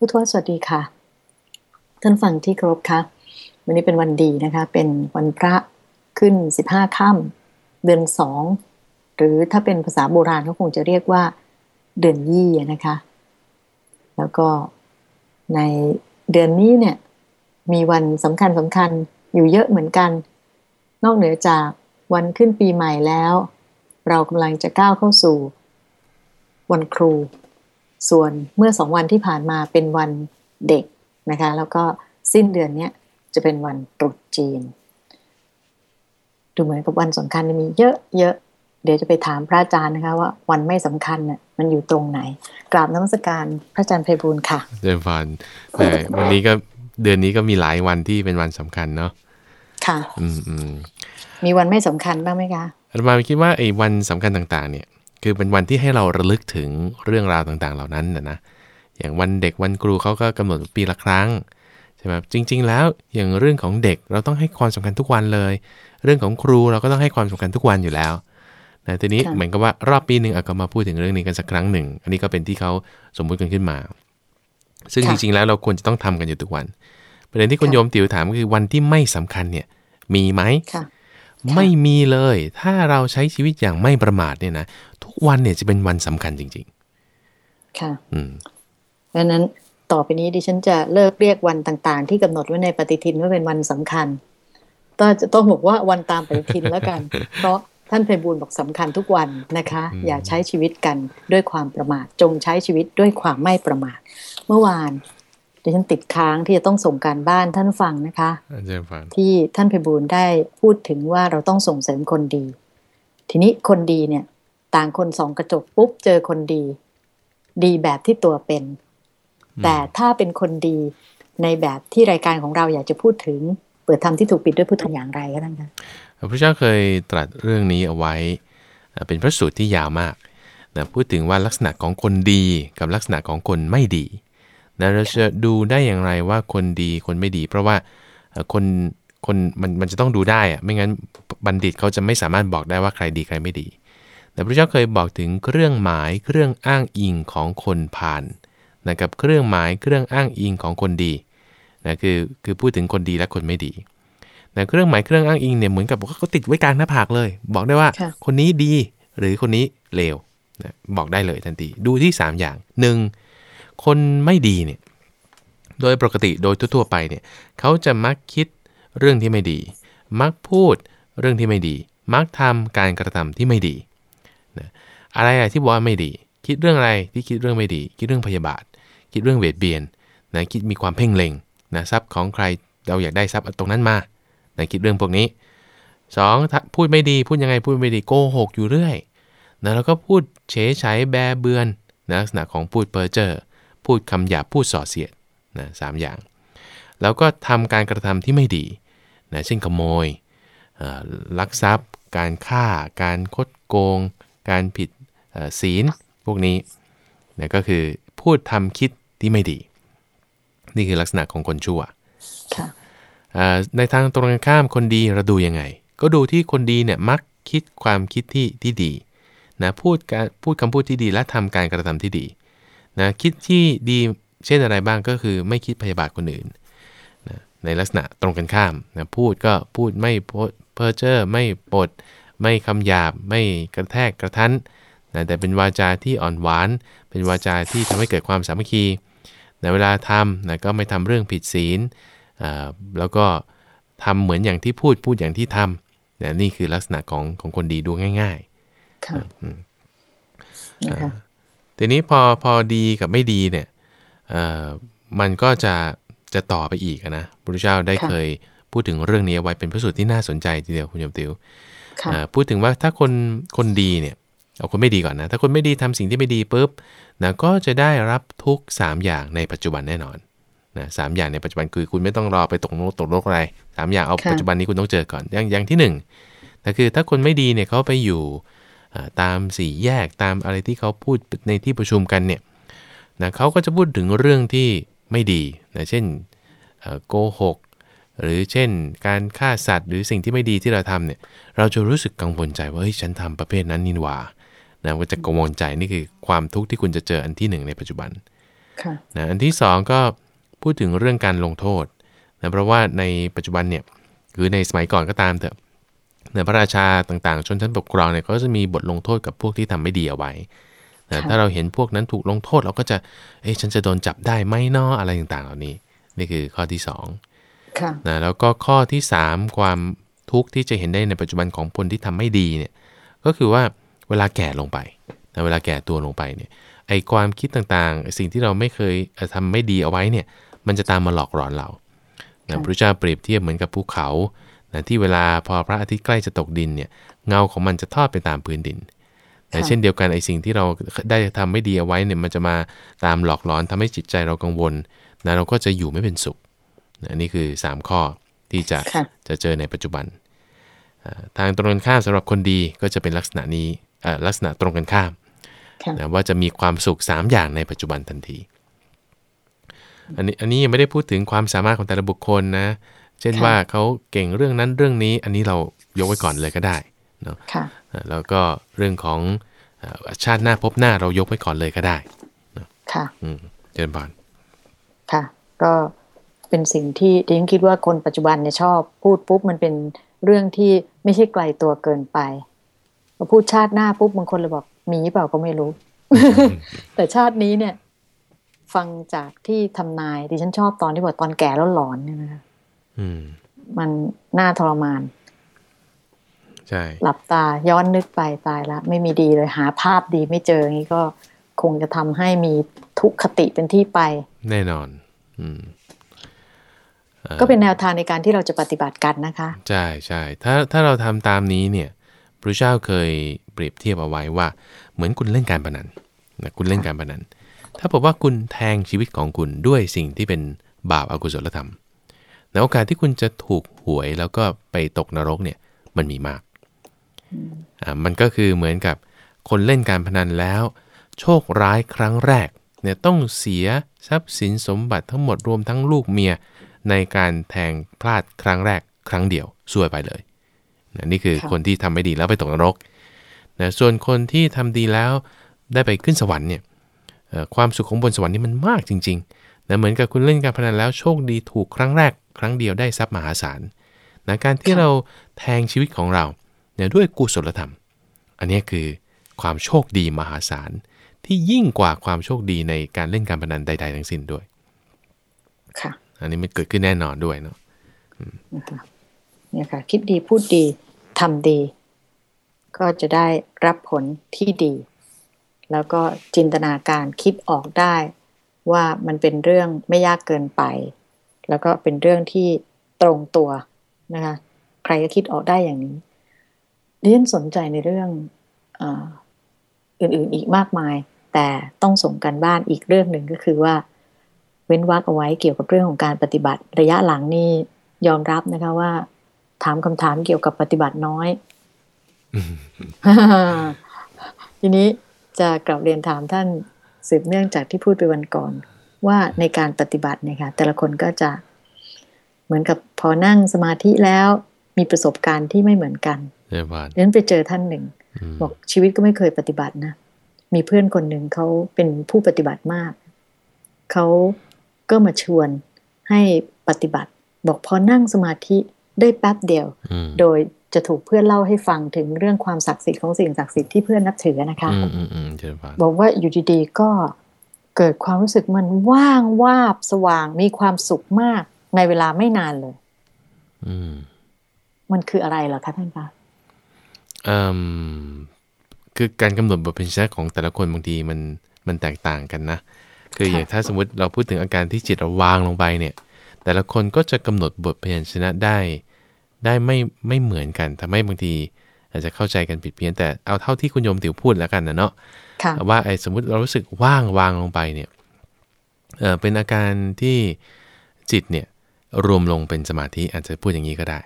ผู้ทวสวัสดีค่ะ ท่านฟังที่ครบค่ะ วันนี้เป็นวันดีนะคะ เป็นวันพระขึ้นสิบห้าค่ำเดือนสอง หรือถ้าเป็นภาษาโบราณก็คงจะเรียกว่า เดือนยี่นะคะ แล้วก็ในเดือนนี้เนี่ย มีวันสำคัญสำคัญอยู่เยอะเหมือนกัน นอกเหนือจากวันขึ้นปีใหม่แล้ว เรากำลังจะก้าวเข้าสู่ วันครู ส่วนเมื่อสองวันที่ผ่านมาเป็นวันเด็กนะคะ แล้วก็สิ้นเดือนนี้จะเป็นวันตรุษจีน ดูเหมือนกับวันสำคัญมีเยอะเยอะเดี๋ยวจะไปถามพระอาจารย์นะคะว่าวันไม่สำคัญน่ะมันอยู่ตรงไหน กราบน้ำมศการพระอาจารย์ไพบูลค่ะเดินฟันแต่วันนี้ก็เดือนนี้ก็มีหลายวันที่เป็นวันสำคัญเนาะค่ะ อืมอืมมีวันไม่สำคัญบ้างไหมคะอาตมาคิดว่าไอ้วันสำคัญต่าง ๆ เนี่ย คือเป็นวันที่ให้เราระลึกถึงเรื่องราวต่างๆ เหล่านั้นนะนะอย่างวันเด็กวันครูเขาก็กำหนดปีละครั้งใช่ไหมจริง ๆ แล้วอย่างเรื่องของเด็กเราต้องให้ความสำคัญทุกวันเลย เรื่องของครูเราก็ต้องให้ความสำคัญทุกวันอยู่แล้วนะทีนี้เหมือนกับว่ารอบปีหนึ่งอาก็มาพูดถึงเรื่องนี้กันสักครั้งหนึ่ง อันนี้ก็เป็นที่เขาสมมุติกันขึ้นมา ซึ่งจริง ๆ แล้วเราควรจะต้องทำกันอยู่ทุกวัน ประเด็นที่คุณโยมติ๋วถามก็คือวันที่ไม่สำคัญเนี่ยมีไหม ไม่มีเลย ถ้าเราใช้ชีวิตอย่างไม่ประมาทเนี่ยนะทุกวันเนี่ยจะเป็นวันสำคัญจริง ๆ ค่ะ อืมดังนั้นต่อไปนี้ดิฉันจะเลิกเรียกวันต่างๆ ที่กำหนดไว้ในปฏิทินว่าเป็นวันสำคัญก็จะต้องบอกว่าวันตามปฏิทินแล้วกัน เพราะท่านเพบูลบอกสำคัญทุกวันนะคะ อย่าใช้ชีวิตกันด้วยความประมาทจงใช้ชีวิตด้วยความไม่ประมาท เมื่อวาน ดิฉันติดค้างที่จะต้องส่งการบ้านท่านฟังนะคะที่ท่านเพบูลได้พูดถึงว่าเราต้องส่งเสริมคนดี ทีนี้คนดีเนี่ย ต่างคนสองกระจกปุ๊บเจอคนดี ดีแบบที่ตัวเป็น แต่ถ้าเป็นคนดีในแบบที่รายการของเราอยากจะพูดถึง เปิดธรรมที่ถูกปิดด้วยพุทธอย่างไรก็ได้คะพระพุทธเจ้าเคยตรัสเรื่องนี้เอาไว้ เป็นพระสูตรที่ยาวมากนะพูดถึงว่าลักษณะของคนดีกับลักษณะของคนไม่ดี นะเราจะดูได้อย่างไรว่าคนดีคนไม่ดี เพราะว่าคนคนมันมันจะต้องดูได้อะไม่งั้นบัณฑิตเขาจะไม่สามารถบอกได้ว่าใครดีใครไม่ดี แต่พระเจ้าเคยบอกถึงเครื่องหมายเครื่องอ้างอิงของคนผ่านนะกับเครื่องหมายเครื่องอ้างอิงของคนดีนะคือคือพูดถึงคนดีและคนไม่ดีนะเครื่องหมายเครื่องอ้างอิงเนี่ยเหมือนกับเขาติดไว้กลางหน้าผากเลย บอกได้ว่าคนนี้ดีหรือคนนี้เลวนะบอกได้เลยทันทีดูที่ 3 อย่าง 1. คนไม่ดีเนี่ยโดยปกติโดยทั่วๆไปเนี่ยเขาจะมักคิดเรื่องที่ไม่ดี มักพูดเรื่องที่ไม่ดี มักทำการกระทำที่ไม่ดีนะอะไรที่บอกว่าไม่ดี คิดเรื่องอะไรที่คิดเรื่องไม่ดี คิดเรื่องพยาบาท คิดเรื่องเวทเบียนนะคิดมีความเพ่งเล็งนะทรัพย์ของใครเราอยากได้ทรัพย์ตรงนั้นมานะคิดเรื่องพวกนี้ 2. พูดไม่ดีพูดยังไงพูดไม่ดีโกหกอยู่เรื่อยนะแล้วก็พูดเฉยใช้แบเบือนนะลักษณะของพูดเปอเจอ พูดคำหยาบพูดส่อเสียดนะสอย่าง แล้วก็ทำการกระทำที่ไม่ดีนะเช่นขโมยลักทรัพย์ การฆ่า การคดโกง การผิดศีลพวกนี้นะก็คือพูดทำคิดที่ไม่ดี นี่คือลักษณะของคนชั่วในทางตรงกันข้ามคนดีเราดูยังไง ก็ดูที่คนดีเนี่ยมักคิดความคิดที่ที่ดีนะพูดการพูดคำพูดที่ดีและทำการกระทำที่ดี นะคิดที่ดีเช่นอะไรบ้างก็คือไม่คิดพยาบาทคนอื่นนะในลักษณะตรงกันข้ามนะพูดก็พูดไม่เพ้อเจ้อไม่ปด ไม่คำหยาบ ไม่กระแทกกระทันนะแต่เป็นวาจาที่อ่อนหวาน เป็นวาจาที่ทำให้เกิดความสามัคคีในเวลาทำนะก็ไม่ทำเรื่องผิดศีลแล้วก็ทำเหมือนอย่างที่พูดพูดอย่างที่ทำนะนี่คือลักษณะของของคนดีดูง่ายๆค่ะ ทีนี้พอพอดีกับไม่ดีเนี่ยมันก็จะจะต่อไปอีกนะพระพุทธเจ้าได้เคยพูดถึงเรื่องนี้ไว้เป็นพระสูตรที่น่าสนใจทีเดียวคุณยมติวพูดถึงว่าถ้าคนคนดีเนี่ยเอาคนไม่ดีก่อนนะ ถ้าคนไม่ดีทำสิ่งที่ไม่ดีปุ๊บนะก็จะได้รับทุก 3 อย่างในปัจจุบันแน่นอนนะสอย่างในปัจจุบันคือคุณไม่ต้องรอไปตกโลกตกโลกอะไรสามอย่างเอาปัจจุบันนี้คุณต้องเจอก่อนอย่างอย่างที่1นึ่งแต่คือถ้าคนไม่ดีเนี่ยเขาไปอยู่ ตามสี่แยกตามอะไรที่เขาพูดในที่ประชุมกันเนี่ยนะเขาก็จะพูดถึงเรื่องที่ไม่ดีนะเช่นโกหกหรือเช่น การฆ่าสัตว์หรือสิ่งที่ไม่ดีที่เราทำเนี่ยเราจะรู้สึกกังวลใจว่าเฮ้ยฉันทำประเภทนั้นนินว่านะก็จะกังวลใจนี่คือความทุกข์ที่คุณจะเจออันที่หนึ่งในปัจจุบันค่ะนะอันที่สองก็พูดถึงเรื่องการลงโทษนะเพราะว่าในปัจจุบันเนี่ยหรือในสมัยก่อนก็ตามเถอะ ในพระราชาต่างๆ ชนชั้นปกครองเนี่ยเขาก็จะมีบทลงโทษกับพวกที่ทำไม่ดีเอาไว้นะค่ะถ้าเราเห็นพวกนั้นถูกลงโทษเราก็จะ เอ๊ะฉันจะโดนจับได้ไหมเนาะอะไรต่างๆ เหล่านี้ นี่คือข้อที่สองค่ะนะแล้วก็ข้อที่ 3 ความทุกข์ที่จะเห็นได้ในปัจจุบันของคนที่ทำไม่ดีเนี่ย ก็คือว่าเวลาแก่ลงไปนะเวลาแก่ตัวลงไปเนี่ย ไอความคิดต่างๆ สิ่งที่เราไม่เคยเอ่อทำไม่ดีเอาไว้เนี่ย มันจะตามมาหลอกหลอนเรานะค่ะพระเจ้าเปรียบเทียบเหมือนกับภูเขา นะที่เวลาพอพระอาทิตย์ใกล้จะตกดินเนี่ยเงาของมันจะทอดไปตามพื้นดินแต่เช่นเดียวกันไอสิ่งที่เราได้ทำไม่ดีเอาไว้เนี่ยมันจะมาตามหลอกหลอนทำให้จิตใจเรากังวลนะเราก็จะอยู่ไม่เป็นสุขนะนี่คือ 3 ข้อที่จะค่ะจะเจอในปัจจุบันอ่าทางตรงกันข้ามสำหรับคนดีก็จะเป็นลักษณะนี้เอ่อลักษณะตรงกันข้ามค่ะนะว่าจะมีความสุข 3 อย่างในปัจจุบันทันที อันนี้อันนี้ยังไม่ได้พูดถึงความสามารถของแต่ละบุคคลนะ เช่นค่ะว่าเขาเก่งเรื่องนั้นเรื่องนี้ อันนี้เรายกไว้ก่อนเลยก็ได้เนาะค่ะอ่าแล้วก็เรื่องของเอ่อชาติหน้าพบหน้าเรายกไว้ก่อนเลยก็ได้ค่ะอืมเจริญพรค่ะ ก็เป็นสิ่งที่ดิฉันคิดว่าคนปัจจุบันเนี่ยชอบพูดปุ๊บมันเป็นเรื่องที่ไม่ใช่ไกลตัวเกินไปพอพูดชาติหน้าปุ๊บบางคนเลยบอกมีเปล่าก็ไม่รู้ แต่ชาตินี้เนี่ย ฟังจากที่ทำนายดิฉันชอบตอนที่บอกตอนแก่แล้วหลอนเนี่ยนะคะอื มมันน่าทรมาน ใช่ หลับตาย้อนนึกไปตายละไม่มีดีเลยหาภาพดีไม่เจออย่างนี้ก็คงจะทำให้มีทุกขติเป็นที่ไป แน่นอน อืมก็เป็นแนวทางในการที่เราจะปฏิบัติกันนะคะ ใช่ใช่ถ้าถ้าเราทำตามนี้เนี่ยพระเจ้าเคยเปรียบเทียบเอาไว้ว่า เหมือนคุณเล่นการพนันนะคุณเล่นการพนัน ถ้าบอกว่าคุณแทงชีวิตของคุณด้วยสิ่งที่เป็นบาปอากุศลธรรม ในโอกาสที่คุณจะถูกหวยแล้วก็ไปตกนรกเนี่ยมันมีมากอ่ามันก็คือเหมือนกับคนเล่นการพนันแล้ว โชคร้ายครั้งแรกเนี่ยต้องเสียทรัพย์สินสมบัติทั้งหมดรวมทั้งลูกเมียในการแทงพลาดครั้งแรกครั้งเดียวซวยไปเลยนะนี่คือค่ะคนที่ทำไม่ดีแล้วไปตกนรกนะส่วนคนที่ทำดีแล้วได้ไปขึ้นสวรรค์เนี่ยเอ่อความสุขของบนสวรรค์นี่มันมากจริง ๆ นะเหมือนกับคุณเล่นการพนันแล้วโชคดีถูกครั้งแรก ครั้งเดียวได้ทรัพย์มหาศาลนะการที่ค่ะเราแทงชีวิตของเราเนี่ยด้วยกุศลธรรม อันนี้คือความโชคดีมหาศาลที่ยิ่งกว่าความโชคดีในการเล่นการพนันใด ๆ ทั้งสิ้นด้วย ค่ะ อันนี้มันเกิดขึ้นแน่นอนด้วยเนาะนะคะเนี่ยค่ะ คิดดีพูดดีทำดี ก็จะได้รับผลที่ดี แล้วก็จินตนาการคิดออกได้ ว่ามันเป็นเรื่องไม่ยากเกินไป แล้วก็เป็นเรื่องที่ตรงตัวนะคะ ใครก็คิดออกได้อย่างนี้ดิฉันสนใจในเรื่องเอออื่นๆอีกมากมาย แต่ต้องส่งกันบ้านอีกเรื่องหนึ่งก็คือว่า เว้นวรรคเอาไว้เกี่ยวกับเรื่องของการปฏิบัติ ระยะหลังนี่ยอมรับนะคะว่า ถามคำถามเกี่ยวกับปฏิบัติน้อย ทีนี้จะกลับเรียนถามท่าน สืบเนื่องจากที่พูดไปวันก่อน ว่าในการปฏิบัติเนี่ยค่ะแต่ละคนก็จะเหมือนกับพอนั่งสมาธิแล้วมีประสบการณ์ที่ไม่เหมือนกันเรียบร้อยดังนั้นไปเจอท่านหนึ่งอืมบอกชีวิตก็ไม่เคยปฏิบัตินะ มีเพื่อนคนหนึ่งเขาเป็นผู้ปฏิบัติมาก เขาก็มาชวนให้ปฏิบัติ บอกพอนั่งสมาธิได้แป๊บเดียวอืมโดย จะถูกเพื่อนเล่าให้ฟังถึงเรื่องความศักดิ์สิทธิ์ของสิ่งศักดิ์สิทธิ์ที่เพื่อนนับถือนะคะอืมอืมอืมเจริญพรบอกว่าอยู่ดีๆก็เกิดความรู้สึกมันว่างวาบสว่างมีความสุขมากในเวลาไม่นานเลยอืมมันคืออะไรเหรอคะท่านคะเอ่มคือการกำหนดบทเพลงชนะของแต่ละคนบางทีมันมันแตกต่างกันนะ คืออย่างถ้าสมมติเราพูดถึงอาการที่จิตเราวางลงไปเนี่ย แต่ละคนก็จะกำหนดบทเพลงชนะได้ ได้ไม่ไม่เหมือนกันทำให้บางที อาจจะเข้าใจกันผิดเพี้ยนแต่เอาเท่าที่คุณโยมติ๋วพูดแล้วกันนะเนาะค่ะว่าไอ้สมมุติเรารู้สึกว่างวางลงไปเนี่ยเออเป็นอาการที่จิตเนี่ยรวมลงเป็นสมาธิอาจจะพูดอย่างนี้ก็ได้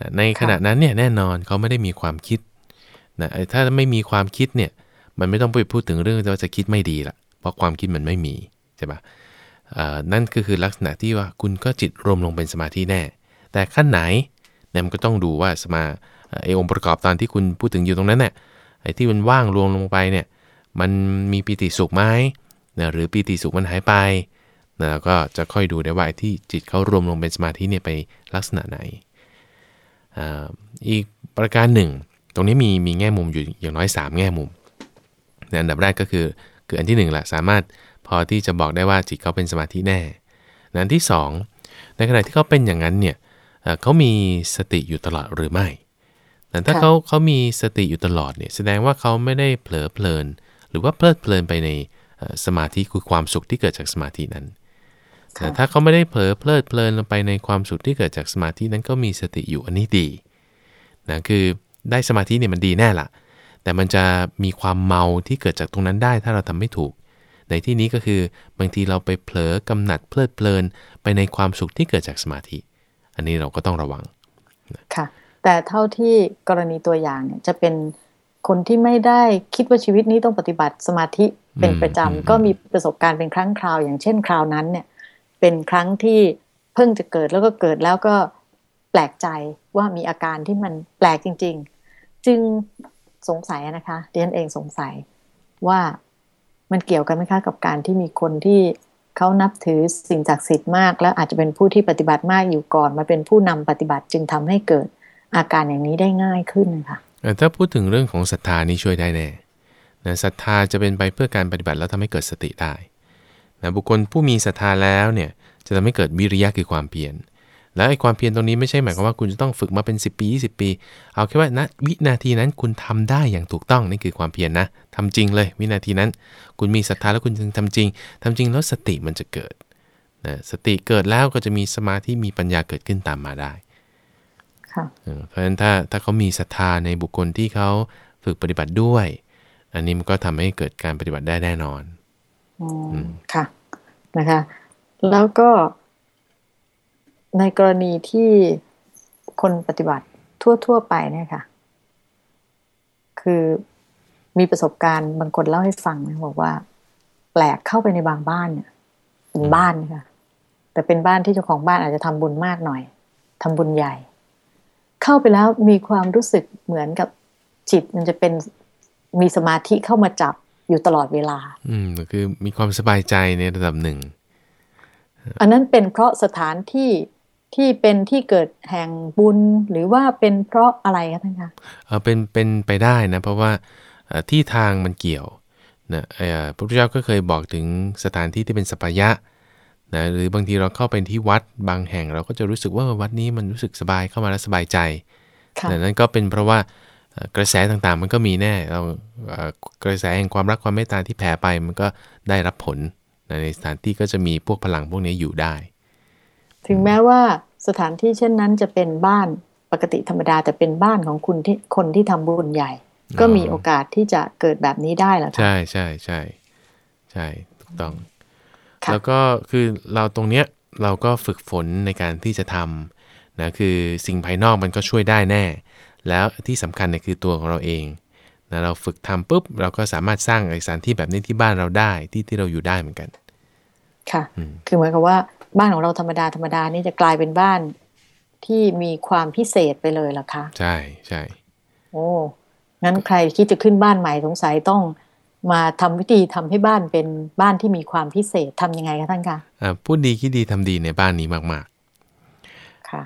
นะในขณะนั้นเนี่ยแน่นอนเขาไม่ได้มีความคิดนะไอ้ถ้าไม่มีความคิดเนี่ยมันไม่ต้องไปพูดถึงเรื่องว่าจะคิดไม่ดีละเพราะความคิดมันไม่มีใช่ปะเอ่อนั่นก็คือลักษณะที่ว่าคุณก็จิตรวมลงเป็นสมาธิแน่ แต่ขั้นไหน เนี่ยมันก็ต้องดูว่าสมาเออไอองค์ประกอบตอนที่คุณพูดถึงอยู่ตรงนั้นเนี่ยไอ้ที่มันว่างรวมลงไปเนี่ยมันมีปิติสุขไหมนะหรือปีติสุขมันหายไปนะแล้วก็จะค่อยดูได้ว่าที่จิตเขารวมลงเป็นสมาธิเนี่ยไปลักษณะไหนอีกประการหนึ่ง ตรงนี้มีมีแง่มุมอยู่อย่างน้อย 3 แง่มุมอันดับแรกก็คือคืออันที่1แหละสามารถพอที่จะบอกได้ว่าจิตเขาเป็นสมาธิแน่อันที่ 2 ในขณะที่เขาเป็นอย่างนั้นเนี่ย เขามีสติอยู่ตลอดหรือไม่ แต่ถ้าเขาเขามีสติอยู่ตลอดเนี่ยแสดงว่าเขาไม่ได้เผลอเพลิน หรือว่าเพลิดเพลินไปในสมาธิคือความสุขที่เกิดจากสมาธินั้น แต่ถ้าเขาไม่ได้เผลอเพลิดเพลินลงไปในความสุขที่เกิดจากสมาธินั้นก็มีสติอยู่อันนี้ดีนะคือได้สมาธิเนี่ยมันดีแน่ละแต่มันจะมีความเมาที่เกิดจากตรงนั้นได้ ถ้าเราทำไม่ถูก ในที่นี้ก็คือบางทีเราไปเผลอกำหนัดเพลิดเพลินไปในความสุขที่เกิดจากสมาธิ อันนี้เราก็ต้องระวังค่ะ แต่เท่าที่กรณีตัวอย่างเนี่ยจะเป็นคนที่ไม่ได้คิดว่าชีวิตนี้ต้องปฏิบัติสมาธิเป็นประจำก็มีประสบการณ์เป็นครั้งคราว อย่างเช่นคราวนั้นเนี่ย เป็นครั้งที่เพิ่งจะเกิดแล้วก็เกิดแล้วก็แปลกใจว่ามีอาการที่มันแปลกจริง ๆ จึงสงสัยนะคะเดียนเองสงสัยว่ามันเกี่ยวกันไหมคะกับการที่มีคนที่ เขานับถือสิ่งศักดิ์สิทธิ์มาก แล้วอาจจะเป็นผู้ที่ปฏิบัติมากอยู่ก่อน มาเป็นผู้นำปฏิบัติจึงทำให้เกิดอาการอย่างนี้ได้ง่ายขึ้นนะคะถ้าพูดถึงเรื่องของศรัทธานี่ช่วยได้แน่นะศรัทธาจะเป็นไปเพื่อการปฏิบัติแล้วทำให้เกิดสติได้นะบุคคลผู้มีศรัทธาแล้วเนี่ยจะทำให้เกิดวิริยะคือความเพียร แล้วไอ้ความเพียรตรงนี้ไม่ใช่หมายความว่าคุณจะต้องฝึกมาเป็น 10 ปี 20 ปี เอาแค่ว่าณวินาทีนั้นคุณทำได้อย่างถูกต้องนี่คือความเพียรนนะทำจริงเลย วินาทีนั้น คุณมีศรัทธาแล้วคุณจึงทำจริงทำจริงแล้วสติมันจะเกิดนะสติเกิดแล้วก็จะมีสมาธิมีปัญญาเกิดขึ้นตามมาได้เพราะฉะนั้นถ้าถ้าเขามีศรัทธาในบุคคลที่เขาฝึกปฏิบัติด้วย อันนี้มันก็ทำให้เกิดการปฏิบัติได้แน่นอนอค่ะนะคะ แล้วก็ ในกรณีที่คนปฏิบัติทั่ว ๆ ไปเนี่ยค่ะ คือมีประสบการณ์บางคนเล่าให้ฟังนะบอกว่า แปลกเข้าไปในบางบ้านเนี่ยเป็นบ้านค่ะ แต่เป็นบ้านที่เจ้าของบ้านอาจจะทำบุญมากหน่อยทำบุญใหญ่ เข้าไปแล้วมีความรู้สึกเหมือนกับจิตมันจะเป็นมีสมาธิเข้ามาจับอยู่ตลอดเวลา อืมคือมีความสบายใจในระดับหนึ่ง อันนั้นเป็นเพราะสถานที่ ที่เป็นที่เกิดแห่งบุญหรือว่าเป็นเพราะอะไรคะท่านคะเออเป็นเป็นไปได้นะเพราะว่าที่ทางมันเกี่ยวนะพระพุทธเจ้าก็เคยบอกถึงสถานที่ที่เป็นสัพยะนะหรือบางทีเราเข้าไปที่วัดบางแห่งเราก็จะรู้สึกว่าวัดนี้มันรู้สึกสบายเข้ามาแล้วสบายใจแต่นั้นก็เป็นเพราะว่ากระแสต่างๆ มันก็มีแน่เรากระแสแห่งความรักความเมตตาที่แผ่ไปมันก็ได้รับผลในสถานที่ก็จะมีพวกพลังพวกนี้อยู่ได้ ถึงแม้ว่าสถานที่เช่นนั้นจะเป็นบ้านปกติธรรมดาแต่เป็นบ้านของคุณที่คนที่ทำบุญใหญ่ ก็มีโอกาสที่จะเกิดแบบนี้ได้หรอคะใช่ใช่ใช่ใช่ถูกต้อง แล้วก็คือเราตรงเนี้ยเราก็ฝึกฝนในการที่จะทำนะคือสิ่งภายนอกมันก็ช่วยได้แน่ แล้วที่สำคัญเนี่ยคือตัวของเราเองนะเราฝึกทำปุ๊บเราก็สามารถสร้างสถานที่แบบนี้ที่บ้านเราได้ที่ที่เราอยู่ได้เหมือนกัน ค่ะ คือเหมือนกับว่า บ้านของเราธรรมดาธรรมดานี่จะกลายเป็นบ้านที่มีความพิเศษไปเลยล่ะคะ ใช่ใช่โอ้งั้นใครคิดจะขึ้นบ้านใหม่สงสัยต้องมาทำวิธีทำให้บ้านเป็นบ้านที่มีความพิเศษทํำยังไงคะท่านคะพูดดีคิดดีทำดีในบ้านนี้มาก ๆ ค่ะ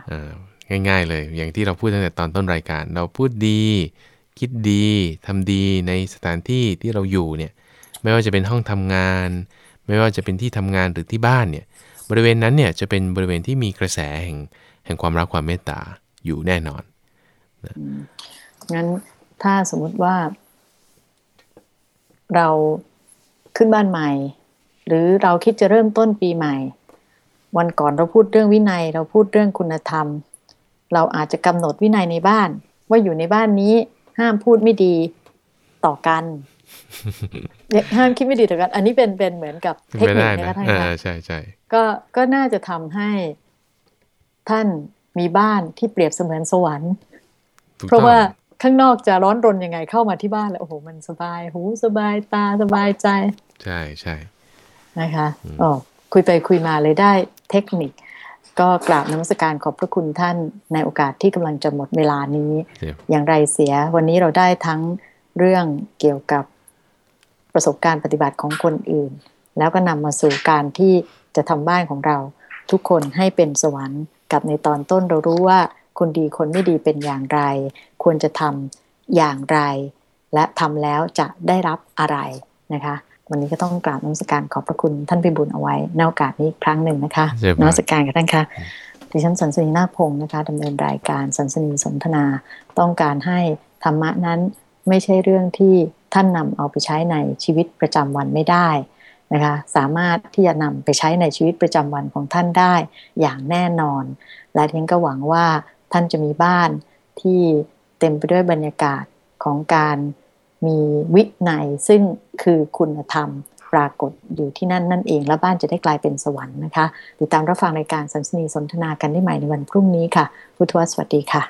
ง่าย ๆ เลย อย่างที่เราพูดตั้งแต่ตอนต้นรายการ เราพูดดี คิดดีทำดีในสถานที่ที่เราอยู่เนี่ย ไม่ว่าจะเป็นห้องทำงาน ไม่ว่าจะเป็นที่ทำงานหรือที่บ้านเนี่ย บริเวณนั้นเนี่ยจะเป็นบริเวณที่มีกระแสแห่งแห่งความรักความเมตตาอยู่แน่นอนงั้นถ้าสมมุติว่า เราขึ้นบ้านใหม่ หรือเราคิดจะเริ่มต้นปีใหม่ วันก่อนเราพูดเรื่องวินัย เราพูดเรื่องคุณธรรม เราอาจจะกำหนดวินัยในบ้าน ว่าอยู่ในบ้านนี้ห้ามพูดไม่ดีต่อกัน ห้ามคิดไม่ดีต่อกัน อันนี้เป็นเป็นเหมือนกับเทคนิคนะคะท่านคะใช่ใช่ก็ก็น่าจะทำให้ท่านมีบ้านที่เปรียบเสมือนสวรรค์ เพราะว่าข้างนอกจะร้อนรนยังไงเข้ามาที่บ้านแล้วโอ้โหมันสบายหูสบายตาสบายใจ ใช่ใช่นะคะอ๋อคุยไปคุยมาเลยได้เทคนิค ก็กราบนมัสการขอบพระคุณท่านในโอกาสที่กำลังจะหมดเวลานี้ อย่างไรเสียวันนี้เราได้ทั้งเรื่องเกี่ยวกับ ประสบการณ์ปฏิบัติของคนอื่น แล้วก็นำมาสู่การที่จะทำบ้านของเรา ทุกคนให้เป็นสวรรค์กับในตอนต้นเรารู้ว่าคนดีคนไม่ดีเป็นอย่างไร ควรจะทำอย่างไร และทำแล้วจะได้รับอะไรนะคะ วันนี้ก็ต้องกราบนมัสการขอบพระคุณท่านพิบูลเอาไว้ในโอกาสนี้ครั้งหนึ่งนะคะนมัสการกับท่านค่ะดิฉันสันสนีนาพงศ์นะคะดำเนินรายการสันสนีสนทนา ต้องการให้ธรรมะนั้นไม่ใช่เรื่องที่ ท่านนำเอาไปใช้ในชีวิตประจำวันไม่ได้นะคะสามารถที่จะนำไปใช้ในชีวิตประจำวันของท่านได้อย่างแน่นอน และทีนก็หวังว่าท่านจะมีบ้านที่เต็มไปด้วยบรรยากาศของการมีวินัยซึ่งคือคุณธรรมปรากฏอยู่ที่นั่นนั่นเอง แล้วบ้านจะได้กลายเป็นสวรรค์นะคะ ติดตามรับฟังรายการสันสนีสนทนากันได้ใหม่ในวันพรุ่งนี้ค่ะ พุทธวสวัสดีค่ะ